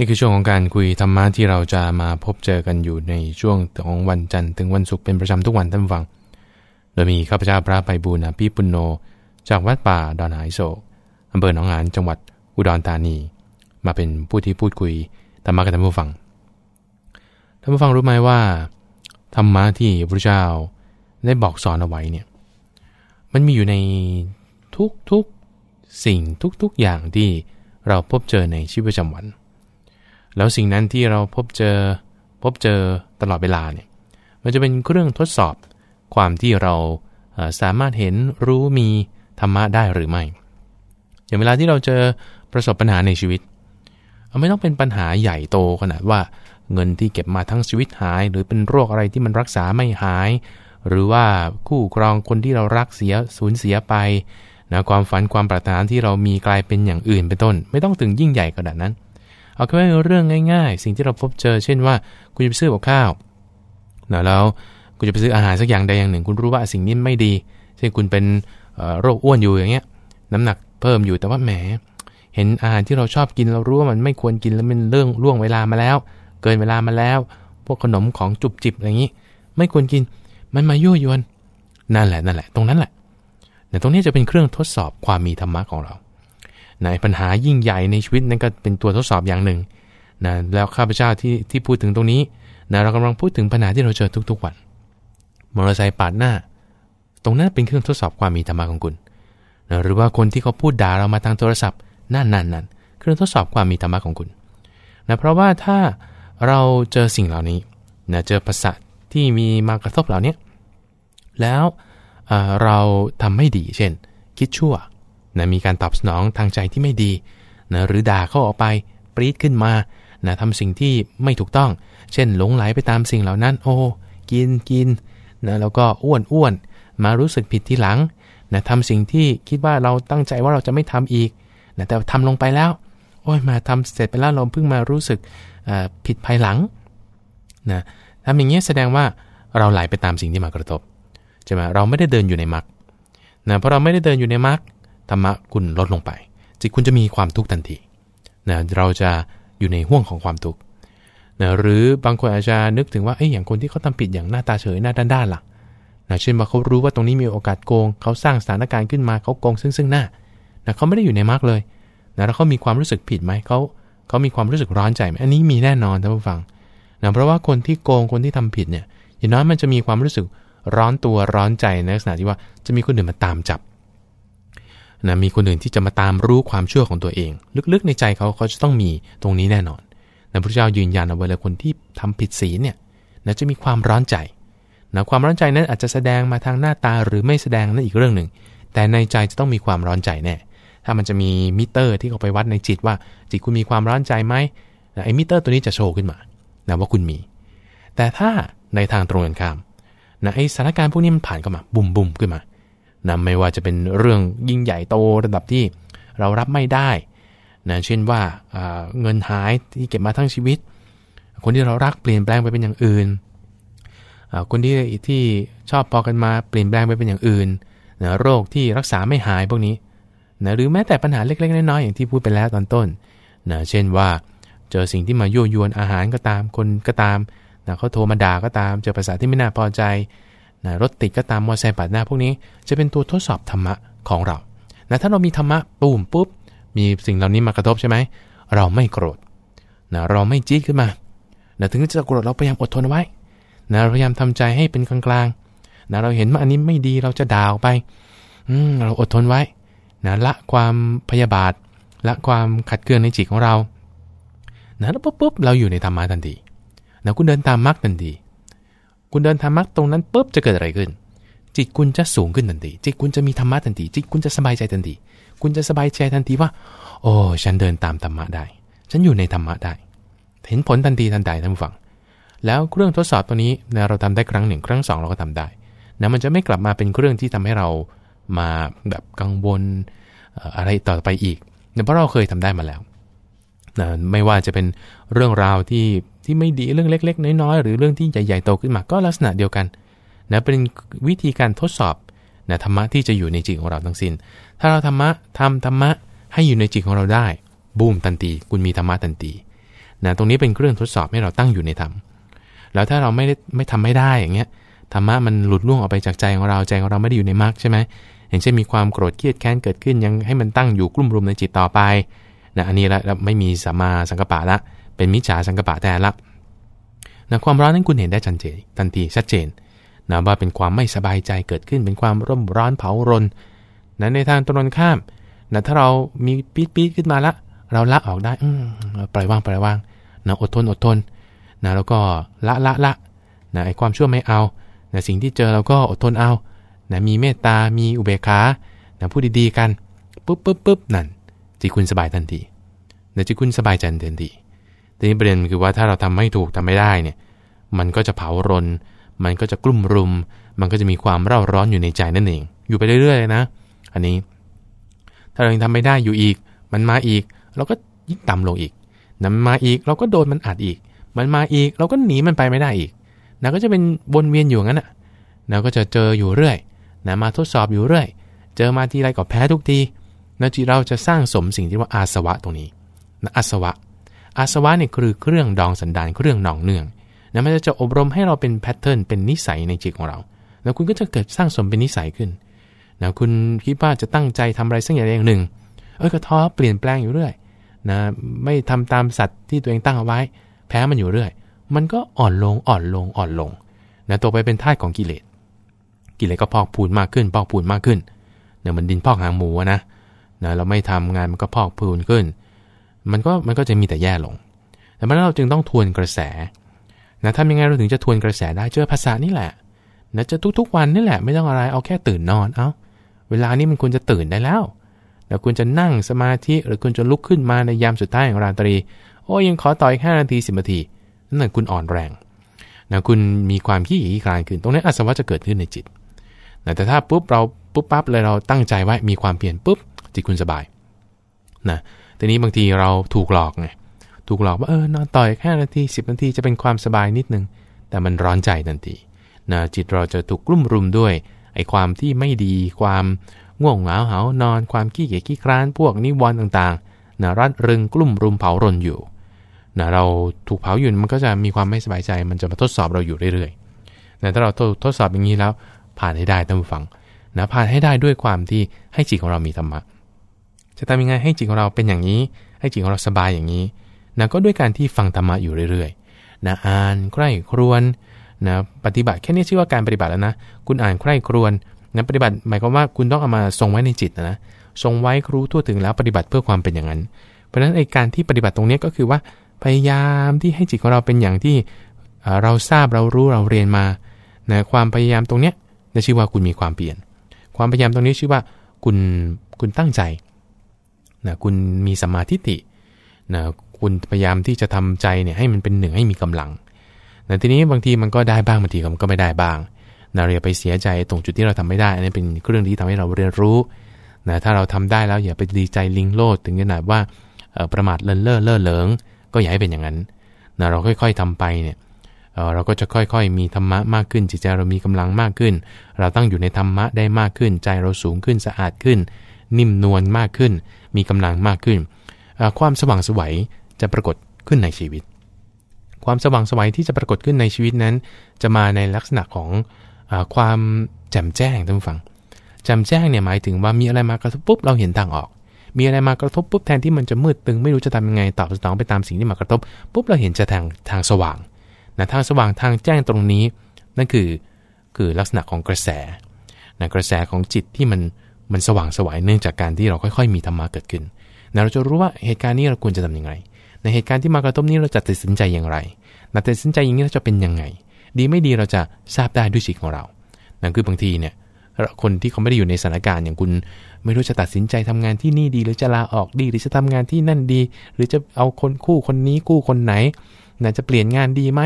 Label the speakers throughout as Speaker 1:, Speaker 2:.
Speaker 1: นี่คือช่วงของการคุยธรรมะที่เราจะมาพบเจอกันอยู่ในช่วงของวันจันทร์ถึงวันศุกร์เป็นประจำทุกวันท่านฟัง โดยมีข้าพเจ้าพระไปบูญพี่ปุณโญจากวัดป่าดอนหายโศกอำเภอหนองหานจังหวัดอุดรธานี มาเป็นผู้ที่พูดคุยธรรมะกับท่านผู้ฟังท่านผู้ฟังรู้ไหมว่าธรรมะที่พระเจ้าได้บอกสอนเอาไว้เนี่ยมันมีอยู่ในทุกๆสิ่งทุกๆอย่างที่เราพบเจอในชีวิตประจำวัน แล้วสิ่งนั้นที่เราพบเจอพบเจอตลอดเวลาเนี่ยมันจะเป็นเครื่องทดสอบความที่เราสามารถเห็นรู้มีธรรมะได้หรือไม่ อย่างเวลาที่เราเจอประสบปัญหาในชีวิตไม่ต้องเป็นปัญหาใหญ่โตขนาดว่าเงินที่เก็บมาทั้งชีวิตหาย หรือเป็นโรคอะไรที่มันรักษาไม่หาย หรือว่าคู่ครองคนที่เรารักเสียสูญเสียไปนะความฝันความปรารถนาที่เรามีกลายเป็นอย่างอื่นเป็นต้น ไม่ต้องถึงยิ่งใหญ่ขนาดนั้น เอาแค่เรื่องง่ายๆ สิ่งที่เราพบเจอ เช่นว่าคุณจะไปซื้อกับข้าวนะแล้วคุณจะไปซื้ออาหารสักอย่างใดอย่างหนึ่ง คุณรู้ว่าสิ่งนี้ไม่ดี เช่นคุณเป็นโรคอ้วนอยู่อย่างเงี้ย น้ำหนักเพิ่มอยู่แต่ว่าแหม เห็นอาหารที่เราชอบกินเรารู้ว่ามันไม่ควรกินแล้วมันเรื่องล่วงเวลามาแล้ว เกินเวลามาแล้ว พวกขนมของจุบจิบอะไรอย่างนี้ ไม่ควรกินมันมายั่วยวนนั่นแหละนั่นแหละ ตรงนั้นแหละแต่ตรงนี้จะเป็นเครื่องทดสอบความมีธรรมะของเรา ในปัญหายิ่งใหญ่ในชีวิตนั่นก็เป็นตัวทดสอบอย่างหนึ่งนะแล้วข้าพเจ้าที่ที่พูดถึงตรงนี้นะเรากำลังพูดถึงปัญหาที่เราเจอทุกๆวันมอเตอร์ไซค์ปาดหน้า ตรงนั้นเป็นเครื่องทดสอบความมีธรรมะของคุณนะหรือว่าคนที่เขาพูดด่าเรามาทางโทรศัพท์นั่นนั่นนั่นเครื่องทดสอบความมีธรรมะของคุณนะเพราะว่าถ้าเราเจอสิ่งเหล่านี้นะเจอภาษาที่มีมากระทบเหล่านี้แล้วเราทำไม่ดีเช่น คิดชั่ว นะมีการตอบสนองทางใจที่ไม่ดีนะหรือด่าเข้าออกไปปรีดขึ้นมานะทำสิ่งที่ไม่ถูกต้อง เช่นหลงไหลไปตามสิ่งเหล่านั้น โอ้ กินกินนะแล้วก็อ้วนอ้วนมารู้สึกผิดทีหลังนะทำสิ่งที่คิดว่าเราตั้งใจว่าเราจะไม่ทำอีกนะแต่ทำลงไปแล้ว โอ้ยมาทำเสร็จไปแล้วเราเพิ่งมารู้สึกผิดภายหลังนะทำอย่างนี้แสดงว่าเราไหลไปตามสิ่งที่มากระทบใช่ไหมเราไม่ได้เดินอยู่ในมรรคนะเพราะเราไม่ได้เดินอยู่ในมรรค ธรรมะคุณลดลงไป จิตคุณจะมีความทุกข์ทันทีนะเราจะอยู่ในห่วงของความทุกข์นะหรือบางคนอาจจะนึกถึงว่าเอ้ยอย่างคนที่เขาทาผิดอย่างหน้าตาเฉยหน้าด้านๆล่ะนะเช่นว่าเขารู้ว่าตรงนี้มีโอกาสโกง เขาสร้างสถานการณ์ขึ้นมาเขาโกงซึ่งซึ่งหน้านะเขาไม่ได้อยู่ในมรรคเลยนะแล้วเขามีความรู้สึกผิดไหมเขาเขามีความรู้สึกร้อนใจไหมอันนี้มีแน่นอนท่านผู้ฟังนะเพราะว่าคนที่โกงคนที่ทำผิดเนี่ยอย่างน้อยมันจะมีความรู้สึกร้อนตัวร้อนใจในลักษณะที่ว่าจะมีคนอื่นมาตามจับ นะมีคนอื่นที่จะมาตามรู้ความเชื่อของตัวเอง ลึกๆในใจเขาเขาจะต้องมีตรงนี้แน่นอนนะพระเจ้ายืนยันเอาไว้เลยคนที่ทำผิดศีลเนี่ยนะจะมีความร้อนใจนะความร้อนใจนั้นอาจจะแสดงมาทางหน้าตาหรือไม่แสดงนั่นอีกเรื่องหนึ่ง แต่ในใจจะต้องมีความร้อนใจแน่ถ้ามันจะมีมิเตอร์ที่เขาไปวัดในจิตว่า จิตคุณมีความร้อนใจไหมไอ้มิเตอร์ตัวนี้จะโชว์ขึ้นมานะว่าคุณมี แต่ถ้าในทางตรงกันข้ามนะไอ้สถานการณ์พวกนี้มันผ่านเข้ามาบุ่มบุ่มขึ้นมา นะไม่ว่าจะเป็นเรื่องยิ่งใหญ่โตระดับที่เรารับไม่ได้นะเช่นว่าเงินหายที่เก็บมาทั้งชีวิต คนที่เรารักเปลี่ยนแปลงไปเป็นอย่างอื่น คนที่ที่ชอบพอกันมาเปลี่ยนแปลงไปเป็นอย่างอื่นนะโรคที่รักษาไม่หายพวกนี้นะหรือแม้แต่ปัญหาเล็กๆ น้อยๆอย่างที่พูดไปแล้วตอนต้นนะเช่นว่าเจอสิ่งที่มายั่วยวนอาหารก็ตามคนก็ตามนะเขาโทรมาด่าก็ตาม เจอภาษาที่ไม่น่าพอใจ นะรถติดก็ตามมอเตอร์ไซค์ปาดหน้าพวกนี้ จะเป็นตัวทดสอบธรรมะของเรานะถ้าเรามีธรรมะปุ่มปุ๊บ มีสิ่งเหล่านี้มากระทบใช่ไหม เราไม่โกรธนะเราไม่จี๊ดขึ้นมานะถึงจะโกรธเราพยายามอดทนไว้นะพยายามทำใจให้เป็นกลางๆนะเราเห็นว่าอันนี้ไม่ดีเราจะด่าออกไป อืมเราอดทนไว้นะละความพยาบาท ละความขัดเกลือนในจิตของเรานะแล้วปุ๊บปุ๊บเราอยู่ในธรรมะทันทีนะคุณเดินตามมรรคทันที คุณเดินธรรมะตรงนั้นปุ๊บจะเกิดอะไรขึ้น จิตคุณจะสูงขึ้นทันทีจิตคุณจะมีธรรมะทันทีจิตคุณจะสบายใจทันทีคุณจะสบายใจทันทีว่า โอ้ฉันเดินตามธรรมะได้ ฉันอยู่ในธรรมะได้ เห็นผลทันทีทันใดท่านผู้ฟัง แล้วเครื่องทดสอบตัวนี้นะเราทำได้ครั้งหนึ่งครั้งสองเราก็ทำได้นะมันจะไม่กลับมาเป็นเครื่องที่ทำให้เรามาแบบกังวลอะไรต่อไปอีกเเพราะเราเคยทำได้มาแล้วนะไม่ว่าจะเป็นเรื่องราวที่ ที่ไม่ดีเรื่องเล็ก ๆ น้อยๆหรือเรื่องที่ใหญ่ ๆ โตขึ้นมาก็ลักษณะเดียวกันนะเป็นวิธีการทดสอบนะธรรมะที่จะอยู่ในจิตของเราทั้งสิน้น ถ้าเราธรรมะทำธรรมะให้อยู่ในจิตของเราได้บูมทันทีคุณมีธรรมะทันทีนะตรงนี้เป็นเครื่องทดสอบให้เราตั้งอยู่ในธรรมแล้วถ้าเราไม่ได้ไม่ทำไม่ได้อย่างเงี้ยธรรมะมันหลุดล่วงออกไปจากใจของเราใจของเราไม่ได้อยู่ในมรรคใช่ไหมอย่างเช่นมีความโกรธเครียดแค้นเกิดขึ้นยังให้มันตั้งอยู่กลุ่มรุมในจิตต่อไปนะอันนี้ละไม่มีสัมมาสังกปะละ เป็นมิจฉาสังกปะแทนละนะความร้อนนั้นคุณเห็นได้ชัดเจนทันทีชัดเจนนะว่าเป็นความไม่สบายใจเกิดขึ้นเป็นความร่มร้อนเผารนนะในทางตรงข้ามนะถ้าเรามีปี๊ดปี๊ดขึ้นมาละ เราละออกได้อืปล่อยว่างปล่อยว่างนะอดทนอดทนนะแล้วก็ละละละนะไอความชั่วไม่เอานะสิ่งที่เจอเราก็อดทนเอานะมีเมตตา มีอุเบกขานะพูดดีๆกันปุ๊บปุ๊บปุ๊บนั่นจิตคุณสบายทันทีนะจิตคุณสบายใจทันที แต่นี้ประเด็นคือว่าถ้าเราทำไม่ถูกทำไม่ได้เนี่ย มันก็จะเผารน มันก็จะกลุ่มรุม มันก็จะมีความเร่าร้อนอยู่ในใจนั่นเอง อยู่ไปเรื่อยๆเลยนะ อันนี้ ถ้าเรายังทำไม่ได้อยู่อีก มันมาอีก เราก็ยิ่งต่ำลงอีกนะมันมาอีก เราก็โดนมันอัดอีก มันมาอีก เราก็หนีมันไปไม่ได้อีกนะก็จะเป็นวนเวียนอยู่งั้นอะนะก็จะเจออยู่เรื่อยนะมาทดสอบอยู่เรื่อย เจอมาทีไรก็แพ้ทุกทีนะจิเราจะสร้างสมสิ่งที่ว่าอาสวะตรงนี้นะอาสวะ อาสวะเนี่ยคือเครื่องดองสันดานเครื่องหนองเนื่องนะมันจะอบรมให้เราเป็นแพทเทิร์นเป็นนิสัยในจิตของเรา แล้วคุณก็จะเกิดสร้างสมเป็นนิสัยขึ้นนะคุณคิดว่าจะตั้งใจทำอะไรสักอย่างหนึ่ง เอ้ยก็ท้อเปลี่ยนแปลงอยู่เรื่อยนะไม่ทำตามสัตว์ที่ตัวเองตั้งเอาไว้ แพ้มันอยู่เรื่อย มันก็อ่อนลงอ่อนลงอ่อนลงนะตัวไปเป็นทาสของกิเลสกิเลสก็พอกพูนมากขึ้น พอกพูนมากขึ้นเนี่ยมันดินพอกหางหมูนะนะเราไม่ทำงานมันก็พอกพูนขึ้น มันก็มันก็จะมีแต่แย่ลง แต่เมื่อเราจึงต้องทวนกระแสนะทำยังไงเราถึงจะทวนกระแสได้เจอภาษานี่แหละนะจะทุกๆวันนี่แหละไม่ต้องอะไรเอาแค่ตื่นนอนเอาเวลานี้มันควรจะตื่นได้แล้วแล้วคุณจะนั่งสมาธิหรือคุณจะลุกขึ้นมาในยามสุดท้ายของราตรี โอ้ยังขอต่ออีกห้านาทีสิบนาทีนั่นแหละคุณอ่อนแรงนะคุณมีความขี้หยีคลายขึ้น ตรงนี้อาสวะจะเกิดขึ้นในจิตนะแต่ถ้าปุ๊บเราปุ๊บปั๊บเลยเราตั้งใจไว้มีความเปลี่ยนปุ๊บจิตคุณสบายนะ ทีนี้บางทีเราถูกหลอกไงถูกหลอกว่าเออนอนต่อยแค่นาที10 นาทีจะเป็นความสบายนิดนึง แต่มันร้อนใจทันทีนะจิตเราจะถูกกลุ่มรุมด้วยไอ้ความที่ไม่ดีความง่วงเหงาเหานอน ความขี้เกียจขี้คร้านพวกนิวรณ์ต่างๆนะรัดรึงกลุ่มรุมเผารนอยู่นะเราถูกเผาอยู่มันก็จะมีความไม่สบายใจ มันจะมาทดสอบเราอยู่เรื่อยๆนะถ้าเราทดสอบอย่างนี้แล้วผ่านให้ได้ท่านผู้ฟังนะผ่านให้ได้ด้วยความที่ให้จิตของเรามีธรรมะ จะทำยังไงให้จิตของเราเป็นอย่างนี้ ให้จิตของเราสบายอย่างนี้นะก็ด้วยการที่ฟังธรรมะอยู่เรื่อยๆนะอ่านใกล้ครวนนะปฏิบัติแค่นี้ชื่อว่าการปฏิบัติแล้วนะ คุณอ่านใกล้ครวนนะปฏิบัติหมายความว่าคุณต้องเอามาทรงไว้ในจิตนะทรงไว้รู้ทั่วถึงแล้วปฏิบัติเพื่อความเป็นอย่างนั้น เพราะฉะนั้นไอ้การที่ปฏิบัติตรงนี้ก็คือว่าพยายามที่ให้จิตของเราเป็นอย่างที่เราทราบเรารู้เราเรียนมานะความพยายามตรงเนี้ยนะชื่อว่าคุณมีความเปลี่ยน ความพยายามตรงนี้ชื่อว่าคุณคุณตั้งใจ นะคุณมีสมาธิินะคุณพยายามที่จะทำใจเนี่ยให้มันเป็นหนึ่งให้มีกำลังแต่ทีนี้บางทีมันก็ได้บ้างบางทีมันก็ไม่ได้บ้างนะเราอย่าไปเสียใจตรงจุดที่เราทำไม่ได้อันนี้เป็นเรื่องที่ทำให้เราเรียนรู้นะถ้าเราทำได้แล้วอย่าไปดีใจลิงโลดถึงขนาดว่าประมาทเลินเล่อเล่อเหลิง ก็อย่าให้เป็นอย่างนั้นนะเราค่อยๆทำไปเนี่ยเราก็จะค่อยๆ มีธรรมะมากขึ้น จิตใจเรามีกำลังมากขึ้น เราตั้งอยู่ในธรรมะได้มากขึ้น ใจเราสูงขึ้นสะอาดขึ้น นิ่มนวลมากขึ้น มีกำลังมากขึ้น ความสว่างสวัยจะปรากฏขึ้นในชีวิต ความสว่างสวัยที่จะปรากฏขึ้นในชีวิตนั้น จะมาในลักษณะของอความแจ่มแจ้งท่านผู้ฟังแจ่มแจ้งเนี่ยหมายถึงว่ามีอะไรมากระทบปุ๊บเราเห็นทางออก มีอะไรมากระทบปุ๊บแทนที่มันจะมืดตึงไม่รู้จะทำยังไงตอบสนองไปตามสิ่งที่มากระทบปุ๊บเราเห็นจะทางทางสว่างนะทางสว่างทางแจ้งตรงนี้นั่นคือคือลักษณะของกระแสนะกระแสของจิตที่มัน มันสว่างสวายเนื่องจากการที่เราค่อย ๆ มีธรรมะเกิดขึ้นนะเราจะรู้ว่าเหตุการณ์นี้เราควรจะทํำยังไง ในเหตุการณ์ที่มากระทบนี้เราจะตัดสินใจอย่างไรตัดสินใจอย่างนี้เราจะเป็นยังไง ดีไม่ดีเราจะทราบได้ด้วยจิตของเรานั่นคือบางทีเนี่ยคนที่เขาไม่ได้อยู่ในสถานการณ์อย่างคุณไม่รู้จะตัดสินใจทำงานที่นี่ดี หรือจะลาออกดี หรือจะทำงานที่นั่นดี หรือจะเอาคนคู่คนนี้คู่คนไหนนะจะเปลี่ยนงานดีไหม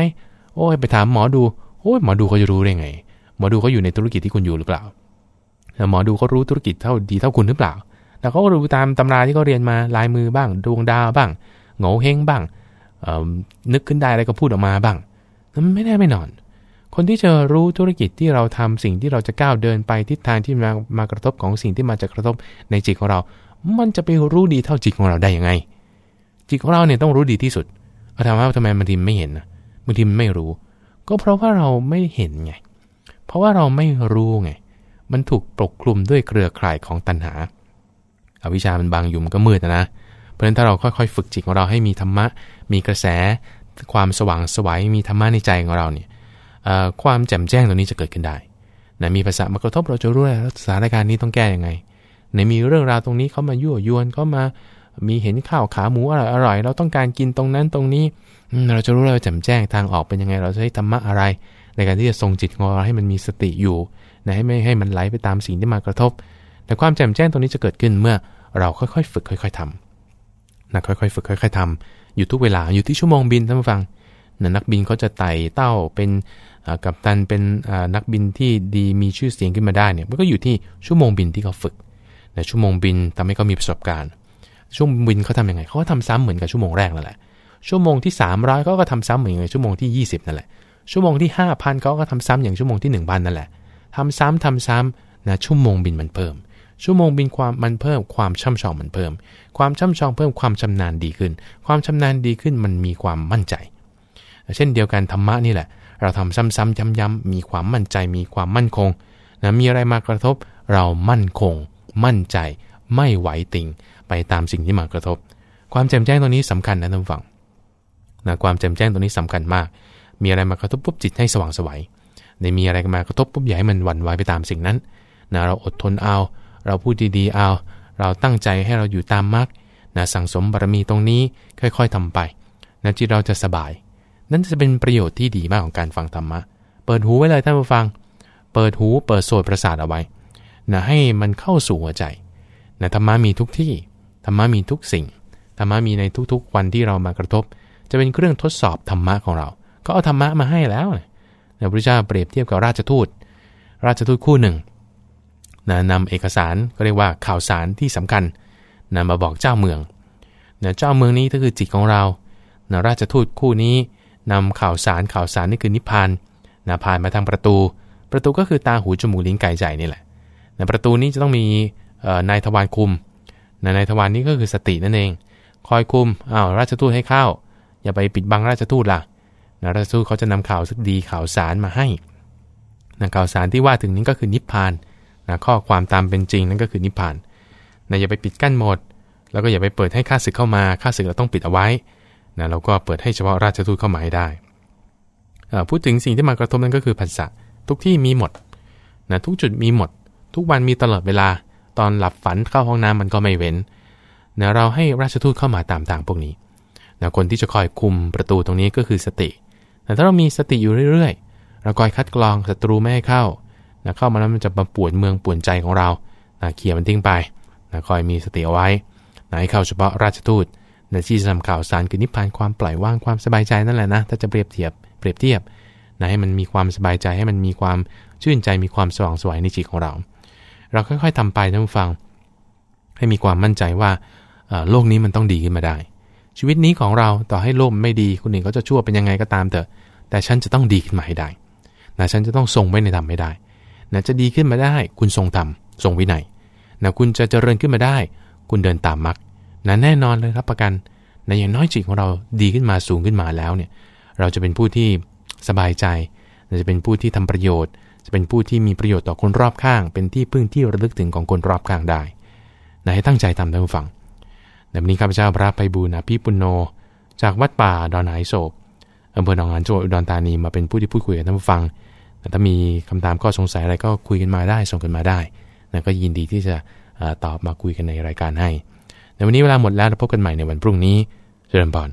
Speaker 1: โอ้ยไปถามหมอดูโอ้ยหมอดูเขาจะรู้ได้ไงหมอดูเขาอยู่ในธุรกิจที่คุณอยู่หรือเปล่า หมอดูเขารู้ธุรกิจเท่าดีเท่าคุณหรือเปล่า แต่เขาก็รู้ตามตำราที่เขาเรียนมาลายมือบ้าง ดวงดาวบ้างโง่เฮงบ้างนึกขึ้นได้อะไรก็พูดออกมาบ้างนั้นไม่แน่ไม่นอน คนที่จะรู้ธุรกิจที่เราทำสิ่งที่เราจะก้าวเดินไปทิศทางที่มามากระทบของสิ่งที่มาจะกระทบในจิตของเรา มันจะไปรู้ดีเท่าจิตของเราได้ยังไง จิตของเราเนี่ยต้องรู้ดีที่สุดเอาถามว่าทำไมบางทีไม่เห็นนะบางทีมันไม่รู้ ก็เพราะว่าเราไม่เห็นไง เพราะว่าเราไม่รู้ไง มันถูกปกคลุมด้วยเครือข่ายของตัณหาอาวิชามันบางอยู่มันก็มืดนะ เพราะฉะนั้นถ้าเราค่อยๆ ฝึกจิตของเราให้มีธรรมะ มีกระแส ความสว่างสวยมีธรรมะในใจของเราเนี่ยความแจ่มแจ้งตรงนี้จะเกิดขึ้นได้นะมีภาษามากระทบเราจะรู้แล้วสถานการณ์นี้ต้องแก้ยังไงในมีเรื่องราวตรงนี้เขามายั่วยวนเขามามีเห็นข้าวขาหมูอร่อยอร่อยเราต้องการกินตรงนั้นตรงนี้เราจะรู้เราแจ่มแจ้งทางออกเป็นยังไง เราจะใช้ธรรมะอะไร ในการที่จะทรงจิตของเราให้มันมีสติอยู่ นะให้ไม่ให้มันไหลไปตามสิ่งที่มากระทบ แต่ความแจ่มแจ้งตรงนี้จะเกิดขึ้นเมื่อเราค่อยๆ ฝึกค่อย ๆทำนะค่อยๆ ฝึกค่อย ๆทำอยู่ทุกเวลาอยู่ที่ชั่วโมงบินท่านผู้ฟังนะนักบินเขาจะไต่เต้าเป็นกัปตันเป็นนักบินที่ดีมีชื่อเสียงขึ้นมาได้เนี่ยมันก็อยู่ที่ชั่วโมงบินที่เขาฝึกนะชั่วโมงบินทำให้เขามีประสบการณ์ ชั่วโมงบินเขาทำยังไงเขาก็ทำซ้ำเหมือนกับชั่วโมงแรกนั่นแหละชั่วโมงที่ 300เขาก็ทำซ้ำเหมือนกับชั่วโมงที่ 20 นั่นแหละชั่วโมงที่ 5,000เขาก็ทำซ้ำอย่างชั่วโมงที่ 1,000 นั่นแหละ ทำซ้ำทำซ้ำนะชั่วโมงบินมันเพิ่ม ชั่วโมงบินความมันเพิ่ม ความช่ำชองมันเพิ่ม ความช่ำชองเพิ่มความชำนาญดีขึ้น ความชำนาญดีขึ้นมันมีความมั่นใจ เช่นเดียวกันธรรมะนี่แหละ เราทำซ้ำๆย้ำๆมีความมั่นใจมีความมั่นคงนะมีอะไรมากระทบเรามั่นคง มั่นใจ ไม่ไหวติง ไปตามสิ่งที่มากระทบ ความแจ่มแจ้งตรงนี้สำคัญนะท่านฟังนะความแจ่มแจ้งตรงนี้สำคัญมาก มีอะไรมากระทบปุ๊บจิตให้สว่างสวัย ในมีอะไรมากระทบปุ๊บอย่าให้มันหวั่นไหวไปตามสิ่งนั้นนะเราอดทนเอา เราพูดดีๆเอา เราตั้งใจให้เราอยู่ตามมรรคนะสั่งสมบารมีตรงนี้ค่อย ๆทำไปนะจิตเราจะสบาย นั่นจะเป็นประโยชน์ที่ดีมากของการฟังธรรมะ เปิดหูไว้เลยท่านผู้ฟัง เปิดหูเปิดโสดประสาทเอาไว้นะให้มันเข้าสู่หัวใจนะธรรมะมีทุกที่ธรรมะมีทุกสิ่งธรรมะมีในทุกๆวันที่เรามากระทบ จะเป็นเครื่องทดสอบธรรมะของเรา ก็เอาธรรมะมาให้แล้วนะ พระพุทธเจ้าเปรียบเทียบกับราชทูต ราชทูตคู่หนึ่งนะนำเอกสารก็เรียกว่าข่าวสารที่สำคัญนะมาบอกเจ้าเมืองนะเจ้าเมืองนี้ก็คือจิตของเรานะราชทูตคู่นี้นำข่าวสารข่าวสารนี่คือนิพพานนะผ่านมาทางประตู ประตูก็คือตาหูจมูกลิ้นกายใจนี่แหละนะประตูนี้จะต้องมีนายทวารคุมนายทวารนี้ก็คือสตินั่นเอง คอยคุมอ้าวราชทูตให้เข้า อย่าไปปิดบังราชทูตล่ะ นะราชทูตเขาจะนำข่าวสักดีข่าวสารมาให้นะข่าวสารที่ว่าถึงนี้ก็คือนิพพานนะข้อความตามเป็นจริงนั่นก็คือนิพพานนะอย่าไปปิดกั้นหมด แล้วก็อย่าไปเปิดให้ข้าศึกเข้ามาข้าศึกเราต้องปิดเอาไว้นะเราก็เปิดให้เฉพาะราชทูตเข้ามาให้ได้ พูดถึงสิ่งที่มากระทบนั่นก็คือผัสสะทุกที่มีหมดนะทุกจุดมีหมด ทุกวันมีตลอดเวลา ตอนหลับฝันเข้าห้องน้ำมันก็ไม่เว้นนะเราให้ราชทูตเข้ามาตามทางพวกนี้นะคนที่จะคอยคุมประตูตรงนี้ก็คือสติ แต่ถ้าเรามีสติอยู่เรื่อยๆ เราคอยคัดกรองศัตรูไม่ให้เข้านะเข้ามาแล้วมันจะมาป่วนเมืองป่วนใจของเรานะเคลียมันทิ้งไปนะคอยมีสติเอาไว้นะให้เข้าเฉพาะราชทูตนะที่จะทำข่าวสารคือนิพพานความปล่อยว่างความสบายใจนั่นแหละนะ ถ้าจะเปรียบเทียบเปรียบเทียบนะให้มันมีความสบายใจให้มันมีความชื่นใจมีความสว่างสวยในจิตของเรา เราค่อยๆทำไปท่านผู้ฟัง ให้มีความมั่นใจว่าโลกนี้มันต้องดีขึ้นมาได้ ชีวิตนี้ของเราต่อให้โลกไม่ดีคนอื่นเขาจะชั่วเป็นยังไงก็ตามเถอะ แต่ฉันจะต้องดีขึ้นมาให้ได้นะฉันจะต้องทรงไว้ในธรรมให้ได้นะจะดีขึ้นมาได้ คุณทรงธรรมทรงวินัยนะคุณจะเจริญขึ้นมาได้ คุณเดินตามมรรคนะแน่นอนเลยรับประกันนะอย่างน้อยจิตของเราดีขึ้นมาสูงขึ้นมาแล้วเนี่ยเราจะเป็นผู้ที่สบายใจจะเป็นผู้ที่ทำประโยชน์ จะเป็นผู้ที่มีประโยชน์ต่อคนรอบข้าง เป็นที่พึ่งที่ระลึกถึงของคนรอบข้างได้นะให้ตั้งใจทำท่านผู้ฟัง ในวันนี้ข้าพเจ้าพระไปบูนาพี่ปุณโญจากวัดป่าดอนไหโศกอำเภอหนองหานจังหวัดอุดรธานีมาเป็นผู้ที่พูดคุยกับท่านผู้ฟังถ้ามีคำถามข้อสงสัยอะไรก็คุยกันมาได้ส่งกันมาได้นะก็ยินดีที่จะตอบมาคุยกันในรายการให้ ในวันนี้เวลาหมดแล้วเราพบกันใหม่ในวันพรุ่งนี้เจริญพร